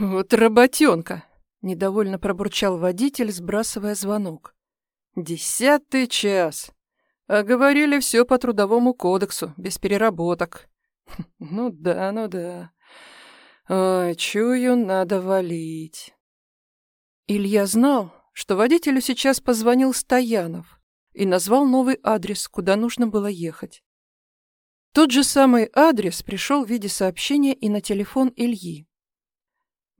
«Вот работенка!» — недовольно пробурчал водитель, сбрасывая звонок. «Десятый час. А говорили все по трудовому кодексу, без переработок. Ну да, ну да. Ой, чую, надо валить». Илья знал, что водителю сейчас позвонил Стоянов и назвал новый адрес, куда нужно было ехать. Тот же самый адрес пришел в виде сообщения и на телефон Ильи.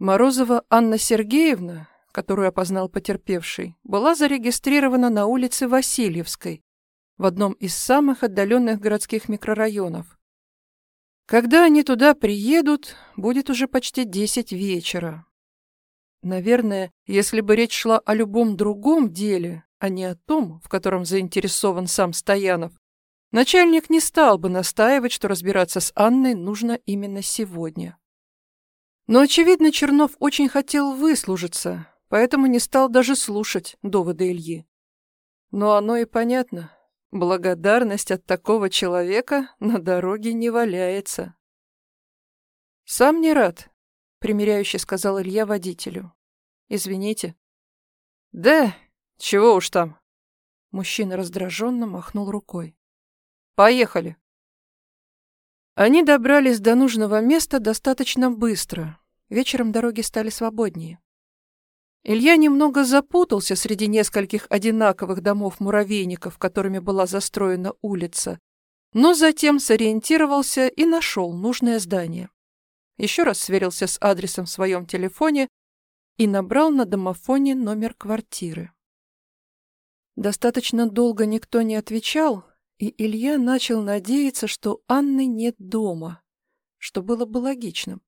Морозова Анна Сергеевна, которую опознал потерпевший, была зарегистрирована на улице Васильевской, в одном из самых отдаленных городских микрорайонов. Когда они туда приедут, будет уже почти десять вечера. Наверное, если бы речь шла о любом другом деле, а не о том, в котором заинтересован сам Стоянов, Начальник не стал бы настаивать, что разбираться с Анной нужно именно сегодня. Но, очевидно, Чернов очень хотел выслужиться, поэтому не стал даже слушать доводы Ильи. Но оно и понятно. Благодарность от такого человека на дороге не валяется. «Сам не рад», — примиряюще сказал Илья водителю. «Извините». «Да, чего уж там». Мужчина раздраженно махнул рукой. Поехали. Они добрались до нужного места достаточно быстро. Вечером дороги стали свободнее. Илья немного запутался среди нескольких одинаковых домов-муравейников, которыми была застроена улица, но затем сориентировался и нашел нужное здание. Еще раз сверился с адресом в своем телефоне и набрал на домофоне номер квартиры. Достаточно долго никто не отвечал, и Илья начал надеяться, что Анны нет дома, что было бы логичным.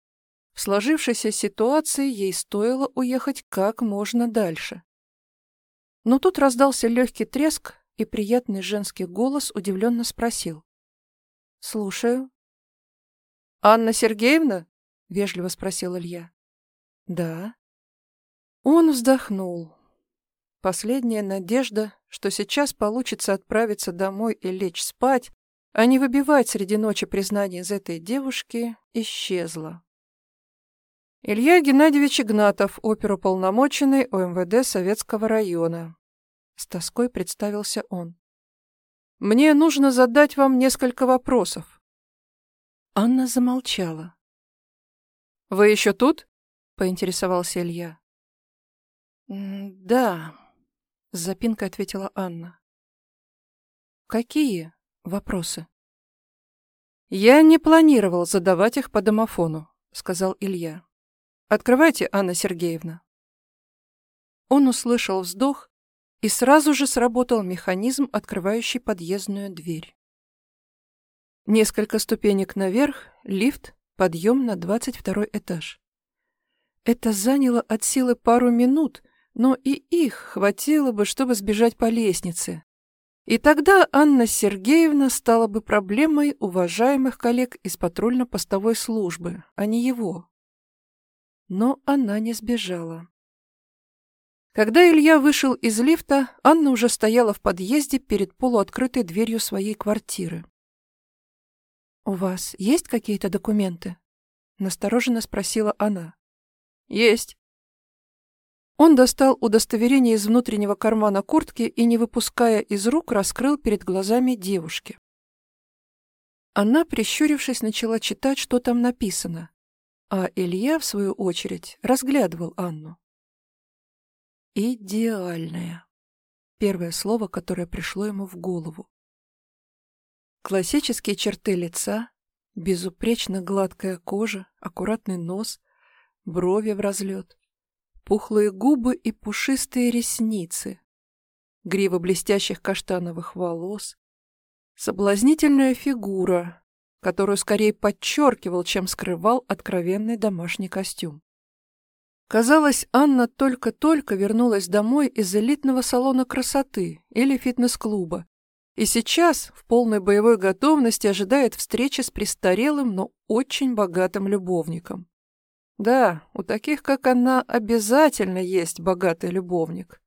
В сложившейся ситуации ей стоило уехать как можно дальше. Но тут раздался легкий треск, и приятный женский голос удивленно спросил. «Слушаю». «Анна Сергеевна?» — вежливо спросил Илья. «Да». Он вздохнул. Последняя надежда, что сейчас получится отправиться домой и лечь спать, а не выбивать среди ночи признание из этой девушки, исчезла. Илья Геннадьевич Игнатов, оперуполномоченный ОМВД Советского района. С тоской представился он. «Мне нужно задать вам несколько вопросов». Анна замолчала. «Вы еще тут?» — поинтересовался Илья. «Да», с запинкой ответила Анна. Какие вопросы? Я не планировал задавать их по домофону, сказал Илья. Открывайте, Анна Сергеевна. Он услышал вздох, и сразу же сработал механизм, открывающий подъездную дверь. Несколько ступенек наверх, лифт, подъем на двадцать второй этаж. Это заняло от силы пару минут, но и их хватило бы, чтобы сбежать по лестнице. И тогда Анна Сергеевна стала бы проблемой уважаемых коллег из патрульно-постовой службы, а не его. Но она не сбежала. Когда Илья вышел из лифта, Анна уже стояла в подъезде перед полуоткрытой дверью своей квартиры. «У вас есть какие-то документы?» — настороженно спросила она. «Есть», он достал удостоверение из внутреннего кармана куртки и, не выпуская из рук, раскрыл перед глазами девушки. Она, прищурившись, начала читать, что там написано, а Илья, в свою очередь, разглядывал Анну. «Идеальная» — первое слово, которое пришло ему в голову. Классические черты лица, безупречно гладкая кожа, аккуратный нос, брови в разлет, пухлые губы и пушистые ресницы, грива блестящих каштановых волос, соблазнительная фигура, которую скорее подчеркивал, чем скрывал откровенный домашний костюм. Казалось, Анна только-только вернулась домой из элитного салона красоты или фитнес-клуба, и сейчас в полной боевой готовности ожидает встречи с престарелым, но очень богатым любовником. Да, у таких, как она, обязательно есть богатый любовник.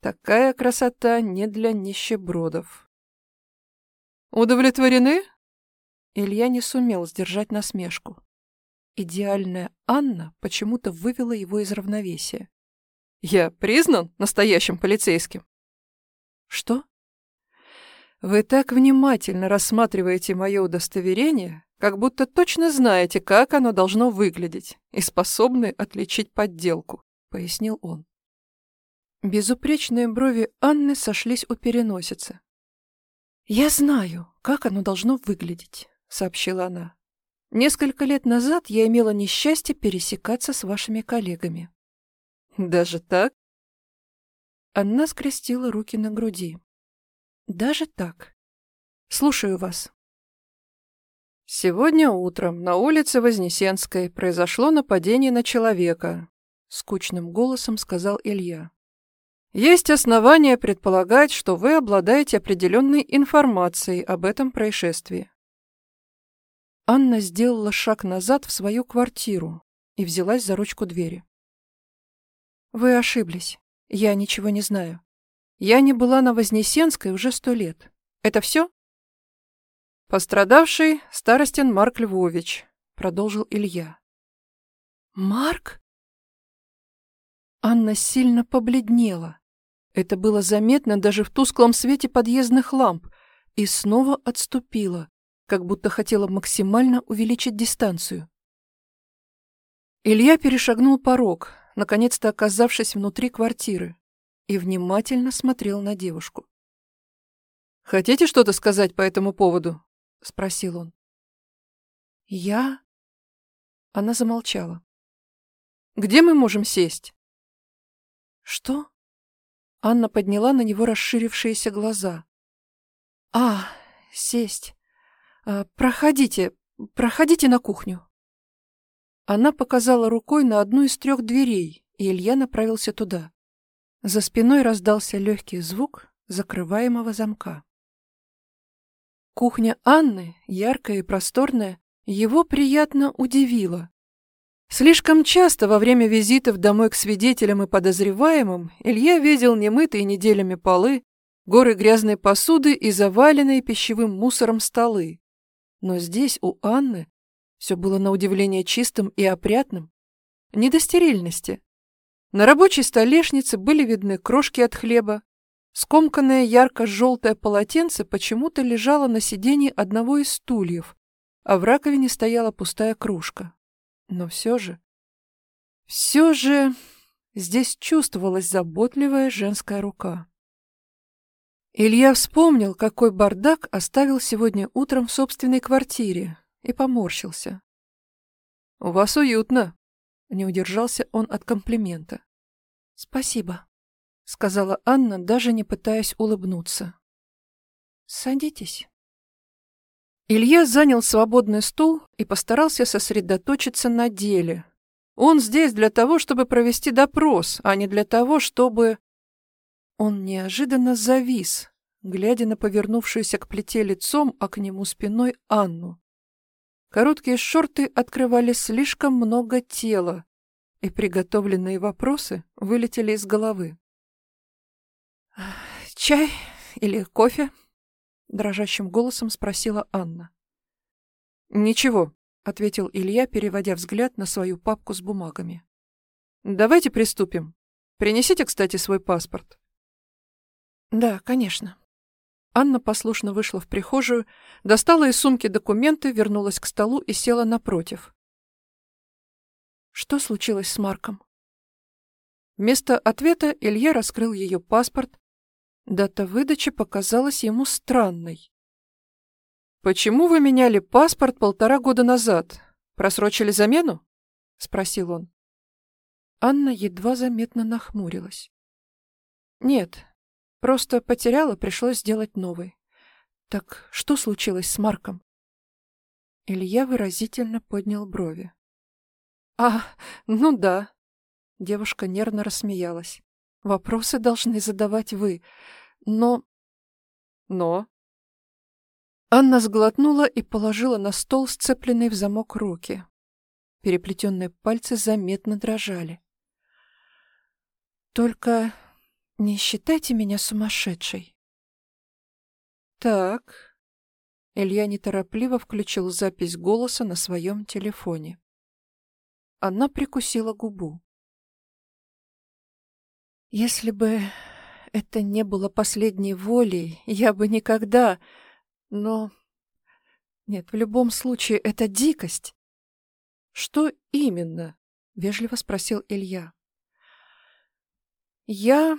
Такая красота не для нищебродов. Удовлетворены? Илья не сумел сдержать насмешку. идеальная Анна почему-то вывела его из равновесия. «Я признан настоящим полицейским?» «Что?» «Вы так внимательно рассматриваете мое удостоверение, как будто точно знаете, как оно должно выглядеть, и способны отличить подделку», — пояснил он. Безупречные брови Анны сошлись у переносицы. «Я знаю, как оно должно выглядеть», — сообщила она. «Несколько лет назад я имела несчастье пересекаться с вашими коллегами». «Даже так?» Она скрестила руки на груди. «Даже так. Слушаю вас». «Сегодня утром на улице Вознесенской произошло нападение на человека», — скучным голосом сказал Илья. «Есть основания предполагать, что вы обладаете определенной информацией об этом происшествии». Анна сделала шаг назад в свою квартиру и взялась за ручку двери. «Вы ошиблись. Я ничего не знаю. Я не была на Вознесенской уже сто лет. Это все?» «Пострадавший — Старостин Марк Львович», — продолжил Илья. «Марк?» Анна сильно побледнела. Это было заметно даже в тусклом свете подъездных ламп, и снова отступила, как будто хотела максимально увеличить дистанцию. Илья перешагнул порог, наконец-то оказавшись внутри квартиры, и внимательно смотрел на девушку. «Хотите что-то сказать по этому поводу?» — спросил он. «Я?» Она замолчала. «Где мы можем сесть?» «Что?» Анна подняла на него расширившиеся глаза. «А, сесть. А, проходите, проходите на кухню». Она показала рукой на одну из трех дверей, и Илья направился туда. За спиной раздался легкий звук закрываемого замка. Кухня Анны, яркая и просторная, его приятно удивила. Слишком часто во время визитов домой к свидетелям и подозреваемым Илья видел немытые неделями полы, горы грязной посуды и заваленные пищевым мусором столы. Но здесь у Анны все было на удивление чистым и опрятным. Не до стерильности. На рабочей столешнице были видны крошки от хлеба, Скомканное ярко-желтое полотенце почему-то лежало на сиденье одного из стульев, а в раковине стояла пустая кружка. Но все же... Все же... Здесь чувствовалась заботливая женская рука. Илья вспомнил, какой бардак оставил сегодня утром в собственной квартире, и поморщился. «У вас уютно», — не удержался он от комплимента. «Спасибо», — сказала Анна, даже не пытаясь улыбнуться. «Садитесь». Илья занял свободный стул и постарался сосредоточиться на деле. Он здесь для того, чтобы провести допрос, а не для того, чтобы... Он неожиданно завис, глядя на повернувшуюся к плите лицом, а к нему спиной Анну. Короткие шорты открывали слишком много тела, и приготовленные вопросы вылетели из головы. «Чай или кофе?» — дрожащим голосом спросила Анна. «Ничего», — ответил Илья, переводя взгляд на свою папку с бумагами. «Давайте приступим. Принесите, кстати, свой паспорт». «Да, конечно». Анна послушно вышла в прихожую, достала из сумки документы, вернулась к столу и села напротив. Что случилось с Марком? Вместо ответа Илья раскрыл ее паспорт, Дата выдачи показалась ему странной. «Почему вы меняли паспорт полтора года назад? Просрочили замену?» — спросил он. Анна едва заметно нахмурилась. «Нет, просто потеряла, пришлось сделать новый. Так что случилось с Марком?» Илья выразительно поднял брови. «А, ну да». Девушка нервно рассмеялась. Вопросы должны задавать вы. Но... Но... Анна сглотнула и положила на стол сцепленные в замок руки. Переплетенные пальцы заметно дрожали. «Только не считайте меня сумасшедшей». «Так...» Илья неторопливо включил запись голоса на своем телефоне. Она прикусила губу. Если бы это не было последней волей, я бы никогда... Но... Нет, в любом случае, это дикость. Что именно? — вежливо спросил Илья. Я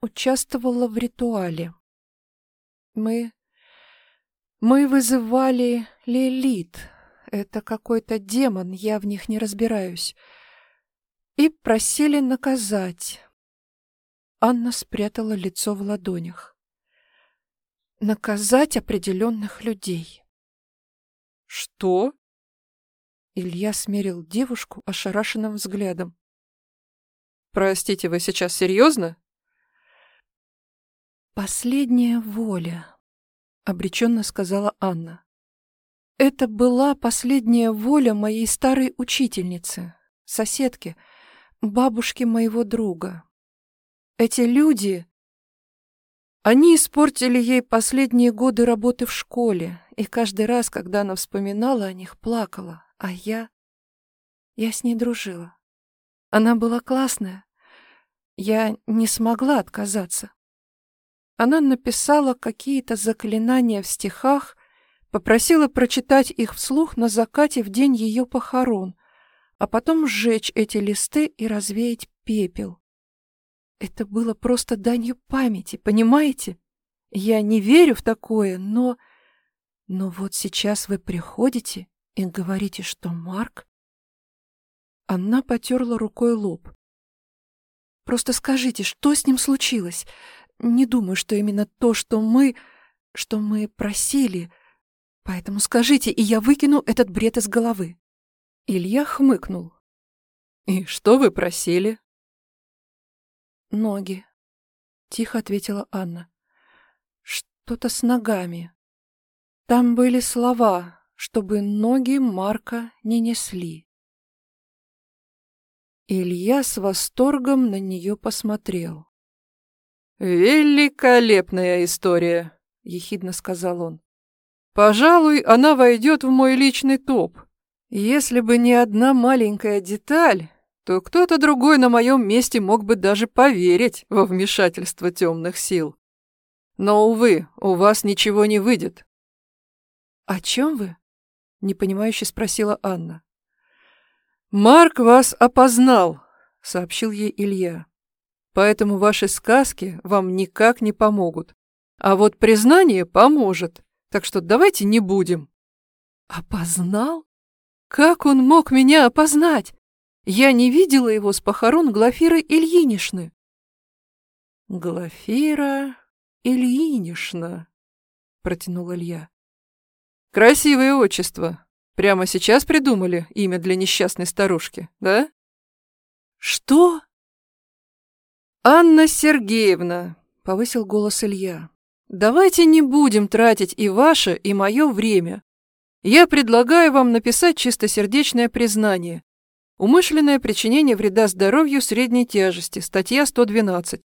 участвовала в ритуале. Мы... Мы вызывали Лилит. Это какой-то демон, я в них не разбираюсь. И просили наказать. Анна спрятала лицо в ладонях. Наказать определенных людей. Что? Илья смерил девушку ошарашенным взглядом. Простите, вы сейчас серьезно? Последняя воля, обреченно сказала Анна. Это была последняя воля моей старой учительницы, соседки, бабушки моего друга. Эти люди... Они испортили ей последние годы работы в школе, и каждый раз, когда она вспоминала о них, плакала, а я... Я с ней дружила. Она была классная. Я не смогла отказаться. Она написала какие-то заклинания в стихах, попросила прочитать их вслух на закате в день ее похорон, а потом сжечь эти листы и развеять пепел. Это было просто данью памяти, понимаете? Я не верю в такое, но... Но вот сейчас вы приходите и говорите, что Марк... Она потерла рукой лоб. Просто скажите, что с ним случилось? Не думаю, что именно то, что мы... что мы просили. Поэтому скажите, и я выкину этот бред из головы. Илья хмыкнул. «И что вы просили?» «Ноги», — тихо ответила Анна. «Что-то с ногами. Там были слова, чтобы ноги Марка не несли». Илья с восторгом на нее посмотрел. «Великолепная история», — ехидно сказал он. «Пожалуй, она войдет в мой личный топ. Если бы не одна маленькая деталь, то кто-то другой на моем месте мог бы даже поверить во вмешательство темных сил. Но, увы, у вас ничего не выйдет. «О чем вы?» — непонимающе спросила Анна. «Марк вас опознал», — сообщил ей Илья. «Поэтому ваши сказки вам никак не помогут. А вот признание поможет, так что давайте не будем». «Опознал? Как он мог меня опознать? Я не видела его с похорон Глафиры Ильинишны. Глафира Ильинишна, протянул Илья. Красивое отчество. Прямо сейчас придумали имя для несчастной старушки, да? Что? Анна Сергеевна, повысил голос Илья. Давайте не будем тратить и ваше, и мое время. Я предлагаю вам написать чистосердечное признание, Умышленное причинение вреда здоровью средней тяжести, статья 112.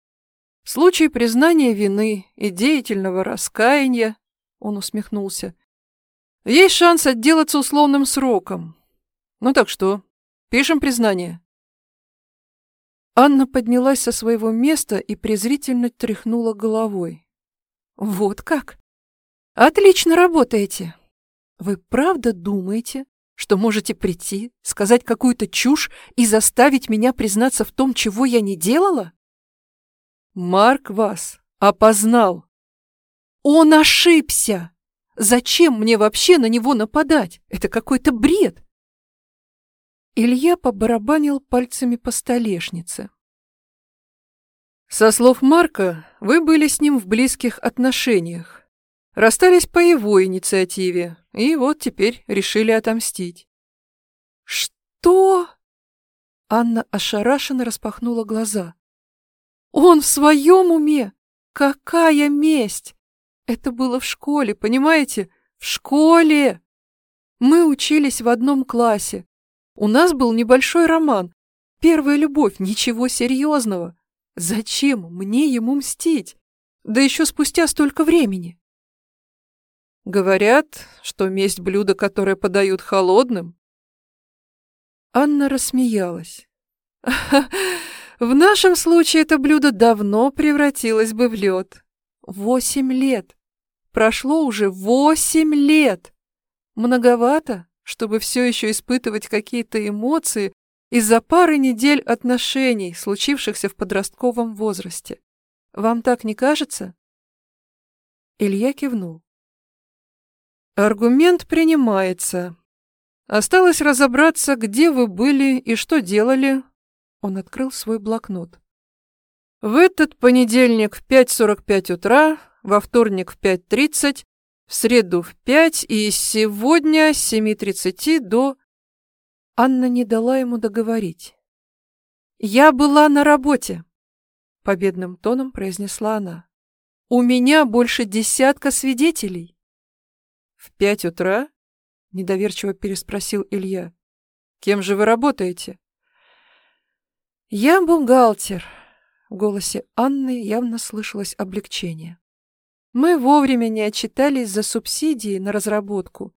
В случае признания вины и деятельного раскаяния, он усмехнулся, есть шанс отделаться условным сроком. Ну так что, пишем признание. Анна поднялась со своего места и презрительно тряхнула головой. «Вот как? Отлично работаете. Вы правда думаете, что можете прийти, сказать какую-то чушь и заставить меня признаться в том, чего я не делала? Марк вас опознал. Он ошибся. Зачем мне вообще на него нападать? Это какой-то бред. Илья побарабанил пальцами по столешнице. Со слов Марка, вы были с ним в близких отношениях. Расстались по его инициативе, и вот теперь решили отомстить. «Что?» Анна ошарашенно распахнула глаза. «Он в своем уме? Какая месть! Это было в школе, понимаете? В школе! Мы учились в одном классе. У нас был небольшой роман. Первая любовь, ничего серьезного. Зачем мне ему мстить? Да еще спустя столько времени. Говорят, что месть блюдо, которое подают холодным. Анна рассмеялась. В нашем случае это блюдо давно превратилось бы в лед. Восемь лет. Прошло уже восемь лет. Многовато, чтобы все еще испытывать какие-то эмоции из-за пары недель отношений, случившихся в подростковом возрасте. Вам так не кажется? Илья кивнул. Аргумент принимается. Осталось разобраться, где вы были и что делали. Он открыл свой блокнот. В этот понедельник в 5.45 утра, во вторник в 5.30, в среду в 5 и сегодня с 7.30 до... Анна не дала ему договорить. «Я была на работе», — победным тоном произнесла она. «У меня больше десятка свидетелей». «В пять утра?» — недоверчиво переспросил Илья. «Кем же вы работаете?» «Я бухгалтер», — в голосе Анны явно слышалось облегчение. «Мы вовремя не отчитались за субсидии на разработку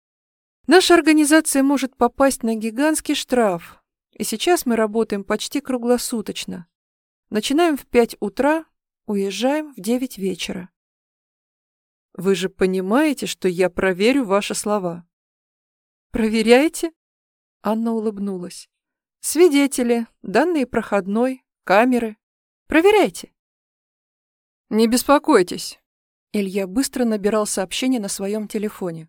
Наша организация может попасть на гигантский штраф, и сейчас мы работаем почти круглосуточно. Начинаем в пять утра, уезжаем в девять вечера. Вы же понимаете, что я проверю ваши слова. Проверяете? Анна улыбнулась. Свидетели, данные проходной, камеры. Проверяйте. Не беспокойтесь. Илья быстро набирал сообщение на своем телефоне.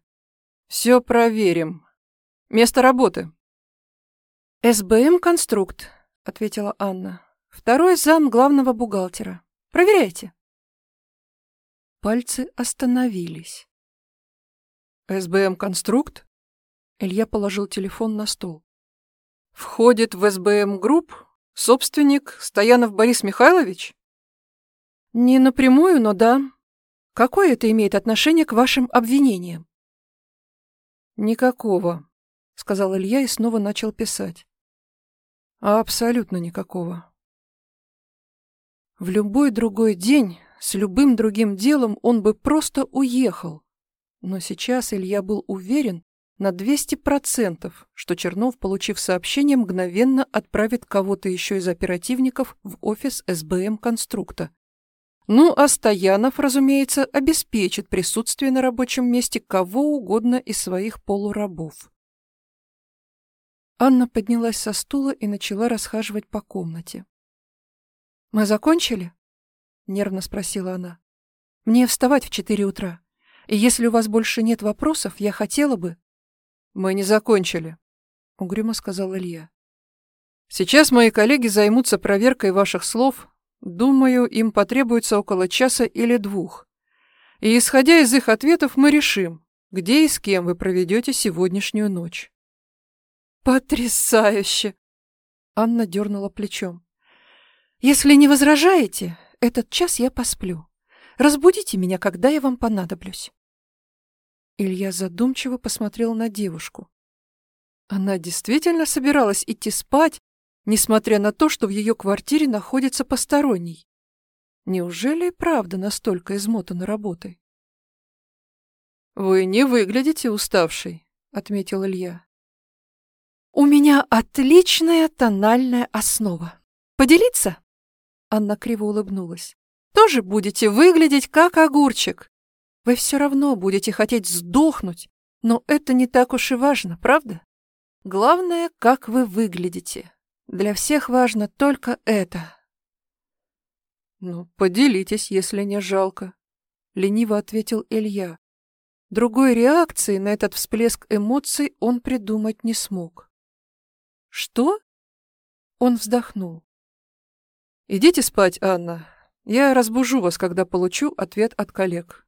Все проверим. Место работы. СБМ «Конструкт», — ответила Анна. Второй зам главного бухгалтера. Проверяйте. Пальцы остановились. СБМ «Конструкт»? Илья положил телефон на стол. Входит в СБМ Групп собственник Стоянов Борис Михайлович? Не напрямую, но да. Какое это имеет отношение к вашим обвинениям? «Никакого», — сказал Илья и снова начал писать. «Абсолютно никакого». В любой другой день, с любым другим делом он бы просто уехал. Но сейчас Илья был уверен на 200%, что Чернов, получив сообщение, мгновенно отправит кого-то еще из оперативников в офис СБМ «Конструкта». Ну, а Стоянов, разумеется, обеспечит присутствие на рабочем месте кого угодно из своих полурабов. Анна поднялась со стула и начала расхаживать по комнате. «Мы закончили?» — нервно спросила она. «Мне вставать в четыре утра, и если у вас больше нет вопросов, я хотела бы...» «Мы не закончили», — угрюмо сказал Илья. «Сейчас мои коллеги займутся проверкой ваших слов Думаю, им потребуется около часа или двух. И исходя из их ответов, мы решим, где и с кем вы проведете сегодняшнюю ночь. Потрясающе! Анна дернула плечом. Если не возражаете, этот час я посплю. Разбудите меня, когда я вам понадоблюсь. Илья задумчиво посмотрел на девушку. Она действительно собиралась идти спать несмотря на то, что в ее квартире находится посторонний. Неужели и правда настолько измотана работой? «Вы не выглядите уставшей», — отметил Илья. «У меня отличная тональная основа. Поделиться?» Анна криво улыбнулась. «Тоже будете выглядеть как огурчик. Вы все равно будете хотеть сдохнуть, но это не так уж и важно, правда? Главное, как вы выглядите. Для всех важно только это. Ну, поделитесь, если не жалко, лениво ответил Илья. Другой реакции на этот всплеск эмоций он придумать не смог. Что? Он вздохнул. Идите спать, Анна. Я разбужу вас, когда получу ответ от коллег.